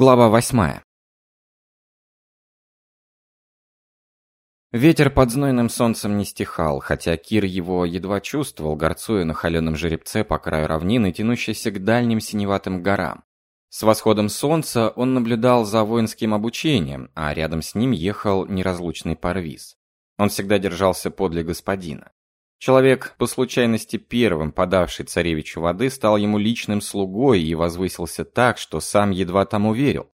Глава восьмая. Ветер под знойным солнцем не стихал, хотя Кир его едва чувствовал, горцуя на холеном жеребце по краю равнины, тянущейся к дальним синеватым горам. С восходом солнца он наблюдал за воинским обучением, а рядом с ним ехал неразлучный парвиз. Он всегда держался подле господина. Человек, по случайности первым подавший царевичу воды, стал ему личным слугой и возвысился так, что сам едва тому верил.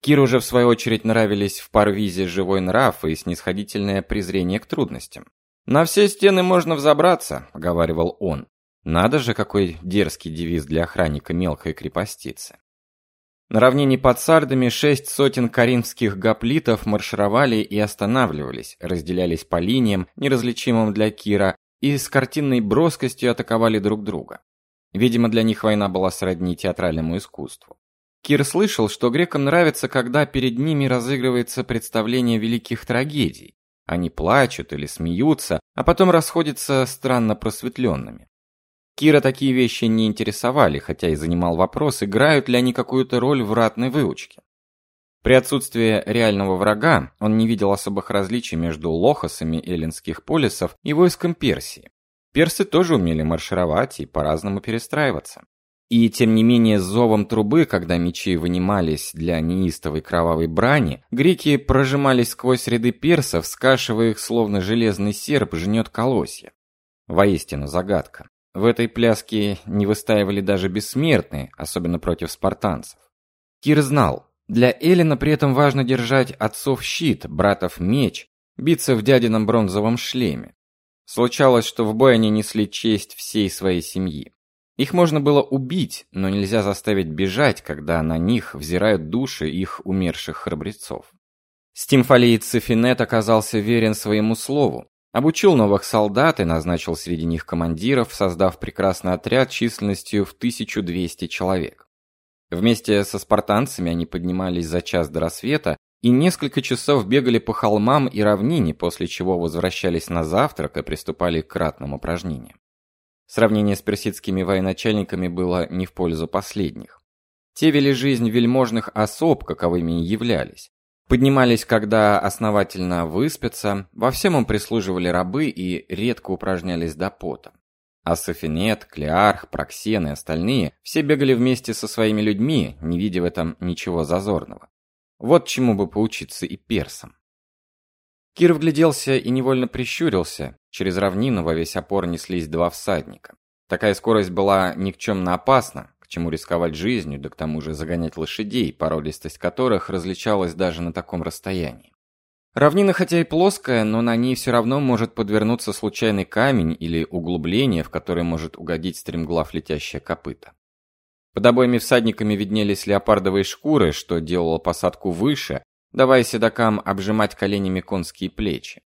Киру же в свою очередь нравились в Парвизе живой нрав и снисходительное презрение к трудностям. «На все стены можно взобраться», — говаривал он. Надо же, какой дерзкий девиз для охранника мелкой крепостицы. На равнине под Сардами шесть сотен каринских гоплитов маршировали и останавливались, разделялись по линиям, неразличимым для Кира, и с картинной броскостью атаковали друг друга. Видимо, для них война была сродни театральному искусству. Кир слышал, что грекам нравится, когда перед ними разыгрывается представление великих трагедий. Они плачут или смеются, а потом расходятся странно просветленными. Кира такие вещи не интересовали, хотя и занимал вопрос, играют ли они какую-то роль в ратной выучке. При отсутствии реального врага он не видел особых различий между лохосами эллинских полисов и войском Персии. Персы тоже умели маршировать и по-разному перестраиваться. И тем не менее с зовом трубы, когда мечи вынимались для неистовой кровавой брани, греки прожимались сквозь ряды персов, скашивая их словно железный серп жнет колосья. Воистину загадка. В этой пляске не выстаивали даже бессмертные, особенно против спартанцев. Кир знал, для Элина при этом важно держать отцов щит, братов меч, биться в дядином бронзовом шлеме. Случалось, что в бой они несли честь всей своей семьи. Их можно было убить, но нельзя заставить бежать, когда на них взирают души их умерших храбрецов. Стимфалиец Софинет оказался верен своему слову, обучил новых солдат и назначил среди них командиров, создав прекрасный отряд численностью в 1200 человек. Вместе со спартанцами они поднимались за час до рассвета и несколько часов бегали по холмам и равнине, после чего возвращались на завтрак и приступали к ратным упражнениям. Сравнение с персидскими военачальниками было не в пользу последних. Те вели жизнь вельможных особ, каковыми и являлись. Поднимались, когда основательно выспятся, во всем им прислуживали рабы и редко упражнялись до пота. А Софинет, Клеарх, Проксен и остальные все бегали вместе со своими людьми, не видя в этом ничего зазорного. Вот чему бы поучиться и персам. Кир вгляделся и невольно прищурился. Через равнину во весь опор неслись два всадника. Такая скорость была никчемно опасна, к чему рисковать жизнью, да к тому же загонять лошадей, породистость которых различалась даже на таком расстоянии. Равнина хотя и плоская, но на ней все равно может подвернуться случайный камень или углубление, в которое может угодить стремглав летящее копыто. Под обоими всадниками виднелись леопардовые шкуры, что делало посадку выше, давая седокам обжимать коленями конские плечи.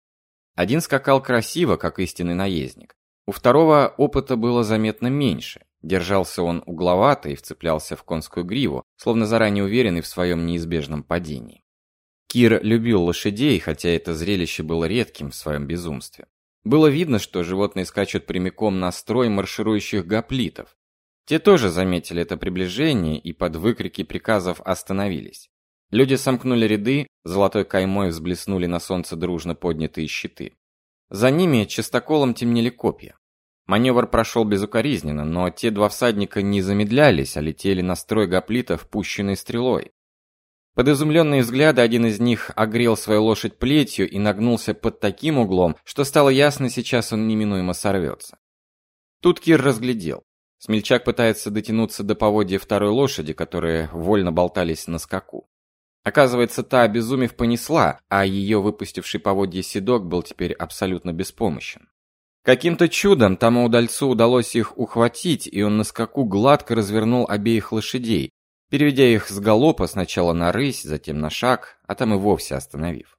Один скакал красиво, как истинный наездник. У второго опыта было заметно меньше. Держался он угловато и вцеплялся в конскую гриву, словно заранее уверенный в своем неизбежном падении. Кир любил лошадей, хотя это зрелище было редким в своем безумстве. Было видно, что животные скачут прямиком на строй марширующих гоплитов. Те тоже заметили это приближение и под выкрики приказов остановились. Люди сомкнули ряды, золотой каймой взблеснули на солнце дружно поднятые щиты. За ними чистоколом темнели копья. Маневр прошел безукоризненно, но те два всадника не замедлялись, а летели на строй гоплитов, пущенной стрелой. Под изумленные взгляды один из них огрел свою лошадь плетью и нагнулся под таким углом, что стало ясно, сейчас он неминуемо сорвется. Тут Кир разглядел. Смельчак пытается дотянуться до поводья второй лошади, которые вольно болтались на скаку. Оказывается, та, обезумев, понесла, а ее выпустивший поводья седок был теперь абсолютно беспомощен. Каким-то чудом тому удальцу удалось их ухватить, и он на скаку гладко развернул обеих лошадей, переведя их с галопа сначала на рысь, затем на шаг, а там и вовсе остановив.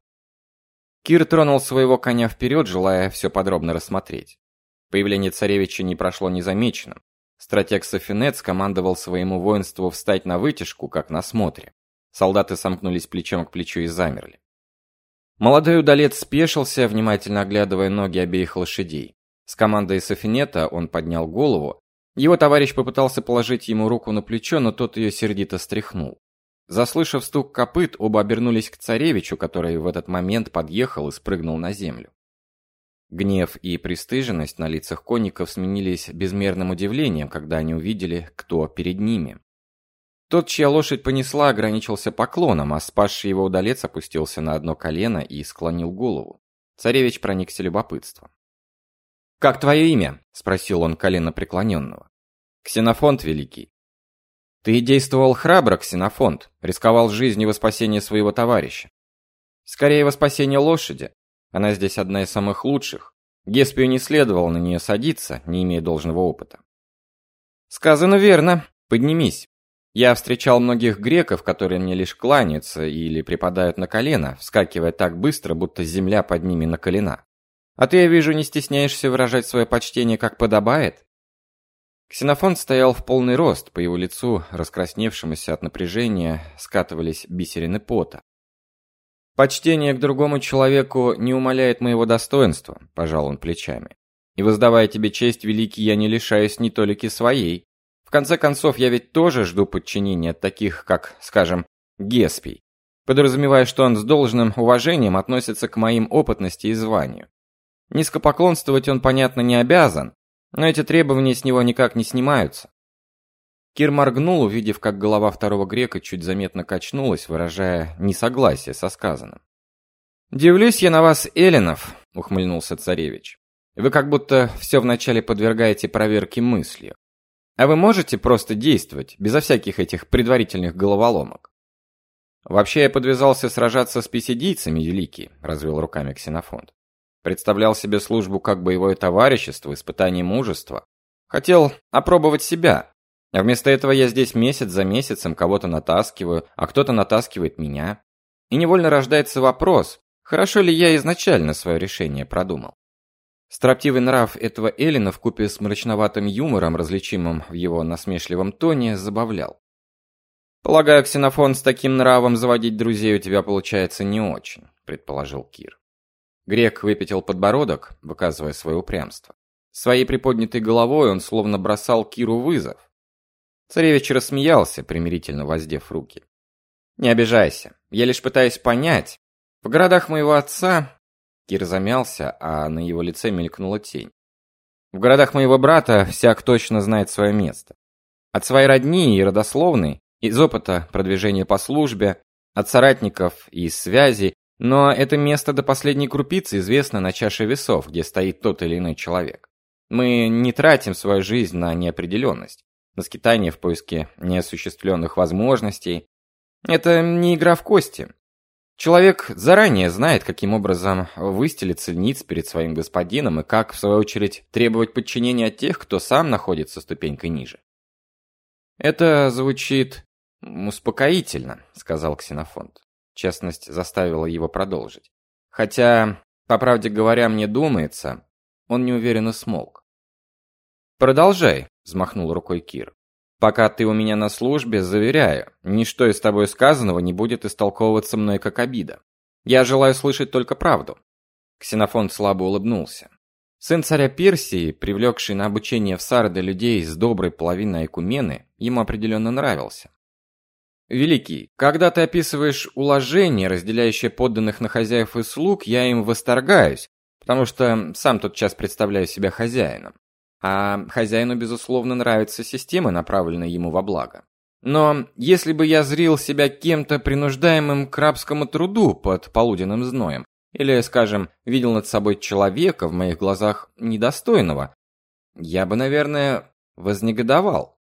Кир тронул своего коня вперед, желая все подробно рассмотреть. Появление царевича не прошло незамеченным. Стратег Софинет скомандовал своему воинству встать на вытяжку, как на смотре. Солдаты сомкнулись плечом к плечу и замерли. Молодой удалец спешился, внимательно оглядывая ноги обеих лошадей. С командой Софинета он поднял голову его товарищ попытался положить ему руку на плечо, но тот ее сердито стряхнул. Заслышав стук копыт, оба обернулись к царевичу, который в этот момент подъехал и спрыгнул на землю. Гнев и пристыженность на лицах конников сменились безмерным удивлением, когда они увидели, кто перед ними. Тот, чья лошадь понесла, ограничился поклоном, а спасший его удалец опустился на одно колено и склонил голову. Царевич проникся любопытством. «Как твое имя?» – спросил он колено преклоненного. «Ксенофонт Великий». «Ты действовал храбро, Ксенофонт, рисковал жизнью во спасение своего товарища. Скорее во спасение лошади. Она здесь одна из самых лучших. Геспию не следовало на нее садиться, не имея должного опыта». «Сказано верно. Поднимись». Я встречал многих греков, которые мне лишь кланяются или припадают на колено, вскакивая так быстро, будто земля под ними на колена. А ты, я вижу, не стесняешься выражать свое почтение, как подобает? Ксенофон стоял в полный рост, по его лицу, раскрасневшемуся от напряжения, скатывались бисерины пота. Почтение к другому человеку не умаляет моего достоинства, пожал он плечами. И воздавая тебе честь, великий, я не лишаюсь ни толики своей. В конце концов, я ведь тоже жду подчинения от таких, как, скажем, Геспий, подразумевая, что он с должным уважением относится к моим опытности и званию. Низкопоклонствовать он, понятно, не обязан, но эти требования с него никак не снимаются. Кир моргнул, увидев, как голова второго грека чуть заметно качнулась, выражая несогласие со сказанным. «Дивлюсь я на вас, Эллинов», — ухмыльнулся царевич. «Вы как будто все вначале подвергаете проверке мыслью. А вы можете просто действовать, безо всяких этих предварительных головоломок. Вообще я подвязался сражаться с писидийцами, великий, развел руками Ксенофонт. Представлял себе службу как боевое товарищество, испытание мужества. Хотел опробовать себя. А вместо этого я здесь месяц за месяцем кого-то натаскиваю, а кто-то натаскивает меня. И невольно рождается вопрос, хорошо ли я изначально свое решение продумал. Строптивый нрав этого Эллина вкупе с мрачноватым юмором, различимым в его насмешливом тоне, забавлял. «Полагаю, Ксенофон, с таким нравом заводить друзей у тебя получается не очень», — предположил Кир. Грек выпятил подбородок, выказывая свое упрямство. Своей приподнятой головой он словно бросал Киру вызов. Царевич рассмеялся, примирительно воздев руки. «Не обижайся, я лишь пытаюсь понять. В городах моего отца Кир замялся, а на его лице мелькнула тень. В городах моего брата всяк точно знает свое место. От своей родни и родословной, из опыта продвижения по службе, от соратников и из связи, но это место до последней крупицы известно на чаше весов, где стоит тот или иной человек. Мы не тратим свою жизнь на неопределенность, на скитание в поиске неосуществленных возможностей. Это не игра в кости. Человек заранее знает, каким образом выстелиться ниц перед своим господином и как, в свою очередь, требовать подчинения от тех, кто сам находится ступенькой ниже. «Это звучит успокоительно», — сказал Ксенофонт. Честность заставила его продолжить. «Хотя, по правде говоря, мне думается...» Он неуверенно смолк. «Продолжай», — взмахнул рукой Кир. Пока ты у меня на службе, заверяю, ничто из тобой сказанного не будет истолковываться мной как обида. Я желаю слышать только правду. Ксенофон слабо улыбнулся. Сын царя Персии, привлекший на обучение в Сарды людей с доброй половиной Айкумены, ему определенно нравился. Великий, когда ты описываешь уложение, разделяющее подданных на хозяев и слуг, я им восторгаюсь, потому что сам тот час представляю себя хозяином. А хозяину, безусловно, нравится система, направленная ему во благо. Но если бы я зрил себя кем-то принуждаемым к рабскому труду под полуденным зноем, или, скажем, видел над собой человека в моих глазах недостойного, я бы, наверное, вознегодовал.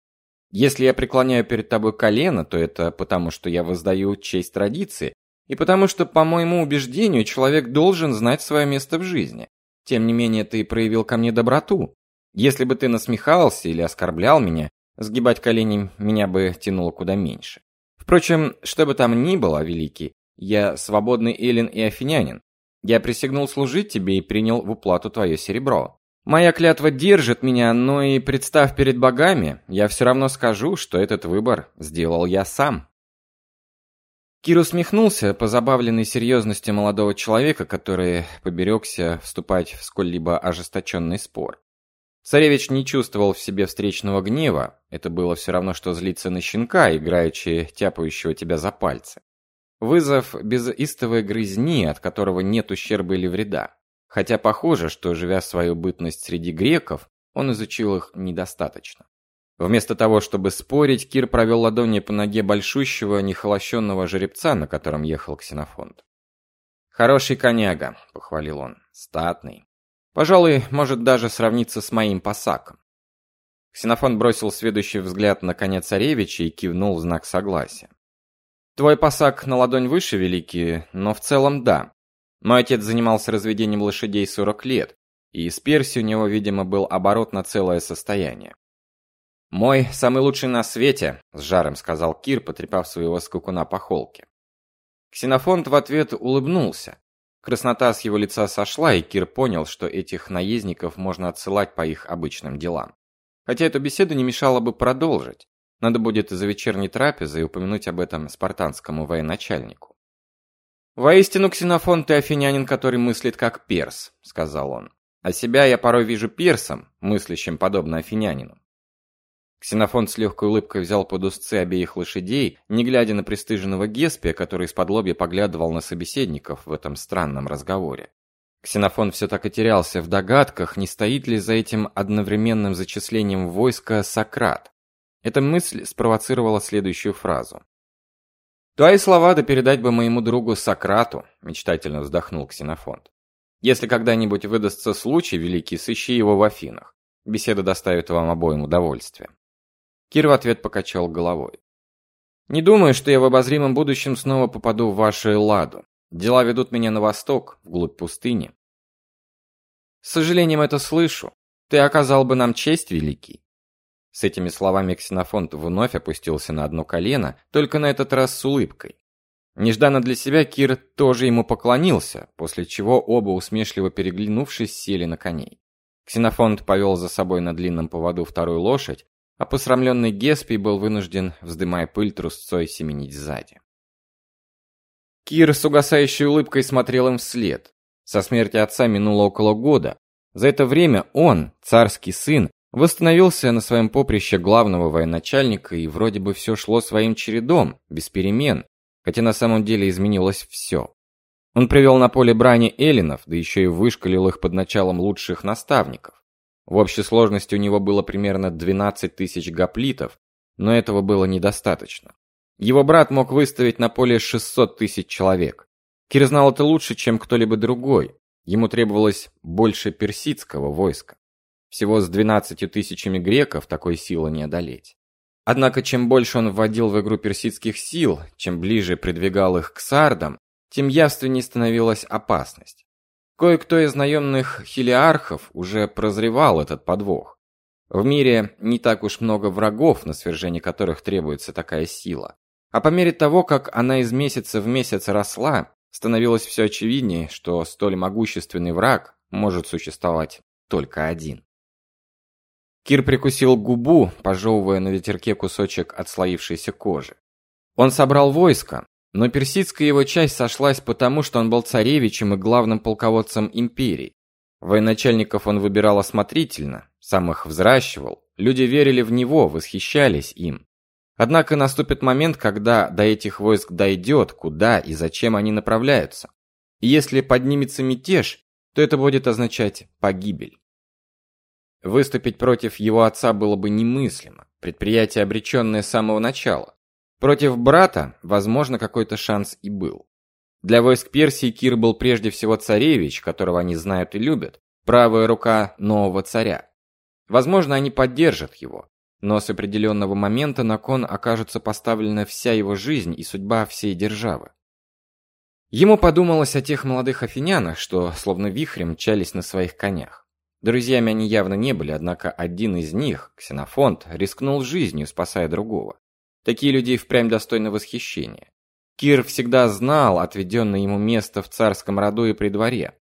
Если я преклоняю перед тобой колено, то это потому, что я воздаю честь традиции, и потому что, по моему убеждению, человек должен знать свое место в жизни. Тем не менее, ты проявил ко мне доброту. Если бы ты насмехался или оскорблял меня, сгибать колени меня бы тянуло куда меньше. Впрочем, что бы там ни было, великий, я свободный эллин и афинянин. Я присягнул служить тебе и принял в уплату твое серебро. Моя клятва держит меня, но и представ перед богами, я все равно скажу, что этот выбор сделал я сам. Кир усмехнулся, позабавленный серьезностью молодого человека, который поберегся вступать в сколь-либо ожесточенный спор. Царевич не чувствовал в себе встречного гнева, это было все равно, что злиться на щенка, играючи тяпающего тебя за пальцы. Вызов без истовой грызни, от которого нет ущерба или вреда. Хотя похоже, что, живя свою бытность среди греков, он изучил их недостаточно. Вместо того, чтобы спорить, Кир провел ладони по ноге большущего, нехолощенного жеребца, на котором ехал ксенофонт. «Хороший коняга», — похвалил он, — «статный. Пожалуй, может даже сравниться с моим посаком». Ксенофонт бросил следующий взгляд на коня царевича и кивнул в знак согласия. «Твой посак на ладонь выше, великий, но в целом да. Мой отец занимался разведением лошадей 40 лет, и из Персии у него, видимо, был оборот на целое состояние. «Мой самый лучший на свете», — с жаром сказал Кир, потрепав своего скакуна по холке. Ксенофонт в ответ улыбнулся. Краснота с его лица сошла, и Кир понял, что этих наездников можно отсылать по их обычным делам. Хотя эту беседу не мешало бы продолжить. Надо будет за вечерней трапезой упомянуть об этом спартанскому военачальнику. «Воистину, Ксенофон, ты афинянин, который мыслит как перс», — сказал он. «А себя я порой вижу персом, мыслящим подобно афинянину». Ксенофон с легкой улыбкой взял под узцы обеих лошадей, не глядя на пристыженного Геспия, который из-под лобья поглядывал на собеседников в этом странном разговоре. Ксенофон все так и терялся в догадках, не стоит ли за этим одновременным зачислением войска Сократ. Эта мысль спровоцировала следующую фразу. Твои слова да передать бы моему другу Сократу, мечтательно вздохнул Ксенофонт. Если когда-нибудь выдастся случай, великий, сыщи его в Афинах. Беседа доставит вам обоим удовольствие. Кир в ответ покачал головой. Не думаю, что я в обозримом будущем снова попаду в вашу Элладу. Дела ведут меня на восток, вглубь пустыни. С сожалением это слышу. Ты оказал бы нам честь, великий. С этими словами Ксенофонт вновь опустился на одно колено, только на этот раз с улыбкой. Нежданно для себя Кир тоже ему поклонился, после чего оба усмешливо переглянувшись сели на коней. Ксенофонт повел за собой на длинном поводу вторую лошадь, а посрамленный Геспий был вынужден, вздымая пыль трусцой, семенить сзади. Кир с угасающей улыбкой смотрел им вслед. Со смерти отца минуло около года. За это время он, царский сын, Восстановился на своем поприще главного военачальника, и вроде бы все шло своим чередом, без перемен, хотя на самом деле изменилось все. Он привел на поле брани эллинов, да еще и вышкалил их под началом лучших наставников. В общей сложности у него было примерно 12 тысяч гоплитов, но этого было недостаточно. Его брат мог выставить на поле 600 тысяч человек. Кир знал это лучше, чем кто-либо другой. Ему требовалось больше персидского войска. Всего с 12 тысячами греков такой силы не одолеть. Однако чем больше он вводил в игру персидских сил, чем ближе придвигал их к сардам, тем явственнее становилась опасность. Кое-кто из наемных хилиархов уже прозревал этот подвох. В мире не так уж много врагов, на свержение которых требуется такая сила. А по мере того, как она из месяца в месяц росла, становилось все очевиднее, что столь могущественный враг может существовать только один. Кир прикусил губу, пожевывая на ветерке кусочек отслоившейся кожи. Он собрал войско, но персидская его часть сошлась потому, что он был царевичем и главным полководцем империи. Военачальников он выбирал осмотрительно, сам их взращивал. Люди верили в него, восхищались им. Однако наступит момент, когда до этих войск дойдет, куда и зачем они направляются. И если поднимется мятеж, то это будет означать погибель. Выступить против его отца было бы немыслимо. Предприятие обреченное с самого начала. Против брата, возможно, какой-то шанс и был. Для войск Персии Кир был прежде всего царевич, которого они знают и любят, правая рука нового царя. Возможно, они поддержат его, но с определенного момента на кон окажется поставлена вся его жизнь и судьба всей державы. Ему подумалось о тех молодых афинянах, что словно вихрем мчались на своих конях. Друзьями они явно не были, однако один из них, Ксенофонт, рискнул жизнью, спасая другого. Такие люди впрямь достойны восхищения. Кир всегда знал отведенное ему место в царском роду и при дворе.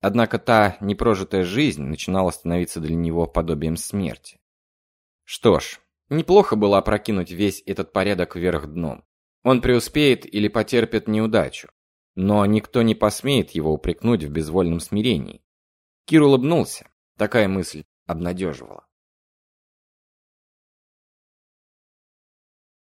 Однако та непрожитая жизнь начинала становиться для него подобием смерти. Что ж, неплохо было опрокинуть весь этот порядок вверх дном. Он преуспеет или потерпит неудачу, но никто не посмеет его упрекнуть в безвольном смирении. Кир улыбнулся. Такая мысль обнадеживало.